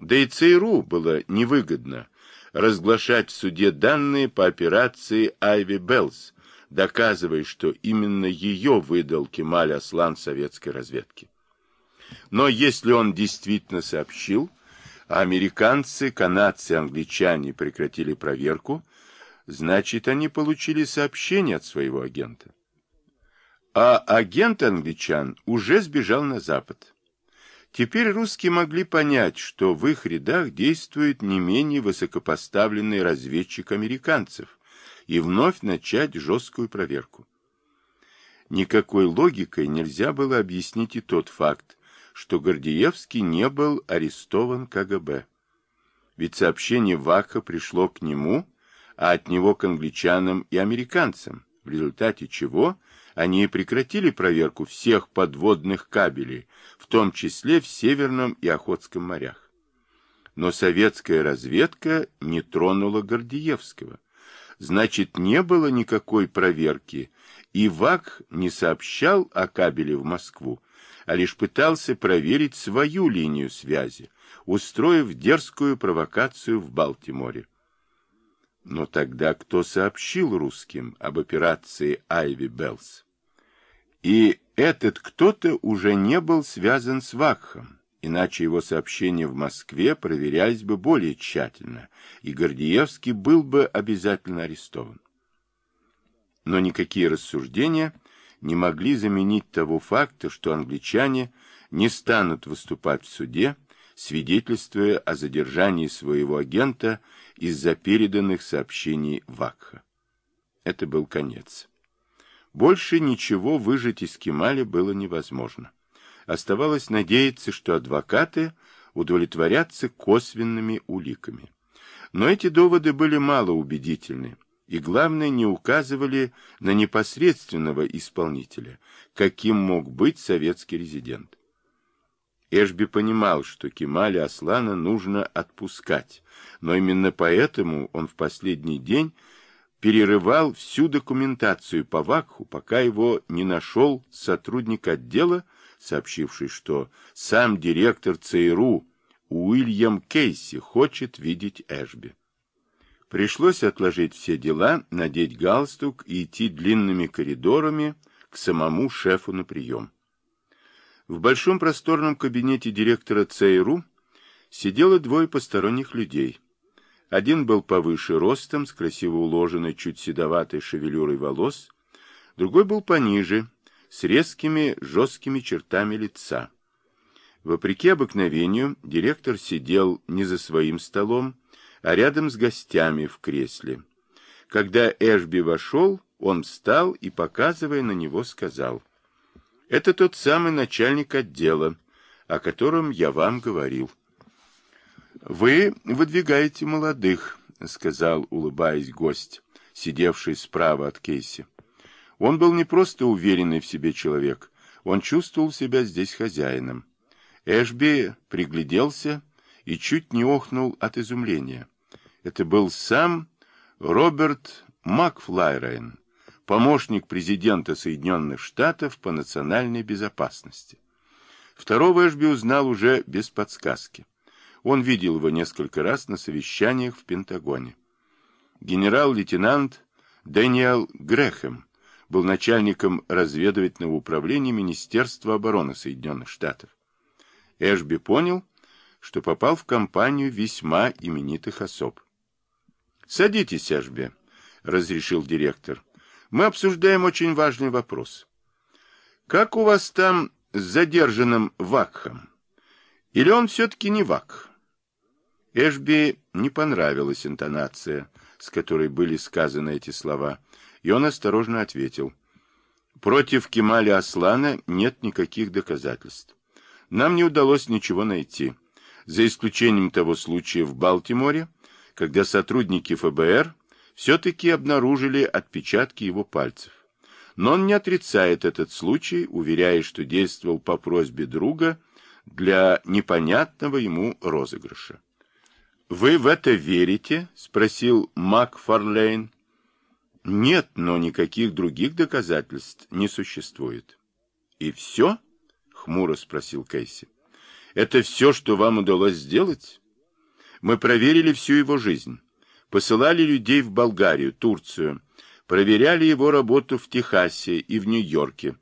Да и ЦРУ было невыгодно разглашать в суде данные по операции Айви Беллс, доказывая, что именно ее выдал Кемаль Аслан советской разведки. Но если он действительно сообщил, а американцы, канадцы, англичане прекратили проверку, значит, они получили сообщение от своего агента. А агент англичан уже сбежал на запад. Теперь русские могли понять, что в их рядах действует не менее высокопоставленный разведчик американцев, и вновь начать жесткую проверку. Никакой логикой нельзя было объяснить и тот факт, что Гордеевский не был арестован КГБ. Ведь сообщение Ваха пришло к нему, а от него к англичанам и американцам, в результате чего они прекратили проверку всех подводных кабелей, в том числе в Северном и Охотском морях. Но советская разведка не тронула Гордеевского. Значит, не было никакой проверки, и ВАК не сообщал о кабеле в Москву, а лишь пытался проверить свою линию связи, устроив дерзкую провокацию в Балтиморе. Но тогда кто сообщил русским об операции Айви Беллс? И этот кто-то уже не был связан с Вакхом, иначе его сообщения в Москве проверялись бы более тщательно, и Гордеевский был бы обязательно арестован. Но никакие рассуждения не могли заменить того факта, что англичане не станут выступать в суде, свидетельствуя о задержании своего агента из-за переданных сообщений Вакха. Это был конец. Больше ничего выжить из Кемали было невозможно. Оставалось надеяться, что адвокаты удовлетворятся косвенными уликами. Но эти доводы были малоубедительны и, главное, не указывали на непосредственного исполнителя, каким мог быть советский резидент. Эшби понимал, что Кемаля Аслана нужно отпускать, но именно поэтому он в последний день перерывал всю документацию по Вакху, пока его не нашел сотрудник отдела, сообщивший, что сам директор ЦРУ Уильям Кейси хочет видеть Эшби. Пришлось отложить все дела, надеть галстук и идти длинными коридорами к самому шефу на прием. В большом просторном кабинете директора ЦРУ сидело двое посторонних людей. Один был повыше ростом, с красиво уложенной, чуть седоватой шевелюрой волос, другой был пониже, с резкими, жесткими чертами лица. Вопреки обыкновению, директор сидел не за своим столом, а рядом с гостями в кресле. Когда Эшби вошел, он встал и, показывая на него, сказал — это тот самый начальник отдела, о котором я вам говорил. Вы выдвигаете молодых, сказал, улыбаясь гость, сидевший справа от Кейси. Он был не просто уверенный в себе человек, он чувствовал себя здесь хозяином. Эшби пригляделся и чуть не охнул от изумления. Это был сам Роберт Макфлайрейн, помощник президента Соединенных Штатов по национальной безопасности. Второго Эшби узнал уже без подсказки. Он видел его несколько раз на совещаниях в Пентагоне. Генерал-лейтенант Дэниел Грэхэм был начальником разведывательного управления Министерства обороны Соединенных Штатов. Эшби понял, что попал в компанию весьма именитых особ. «Садитесь, Эшби», — разрешил директор мы обсуждаем очень важный вопрос. Как у вас там с задержанным Вакхом? Или он все-таки не Вакх? Эшби не понравилась интонация, с которой были сказаны эти слова, и он осторожно ответил. Против Кемаля Аслана нет никаких доказательств. Нам не удалось ничего найти, за исключением того случая в Балтиморе, когда сотрудники ФБР все-таки обнаружили отпечатки его пальцев. Но он не отрицает этот случай, уверяя, что действовал по просьбе друга для непонятного ему розыгрыша. «Вы в это верите?» — спросил Мак Фарлейн. «Нет, но никаких других доказательств не существует». «И все?» — хмуро спросил Кейси. «Это все, что вам удалось сделать?» Мы проверили всю его жизнь. Посылали людей в Болгарию, Турцию, проверяли его работу в Техасе и в Нью-Йорке,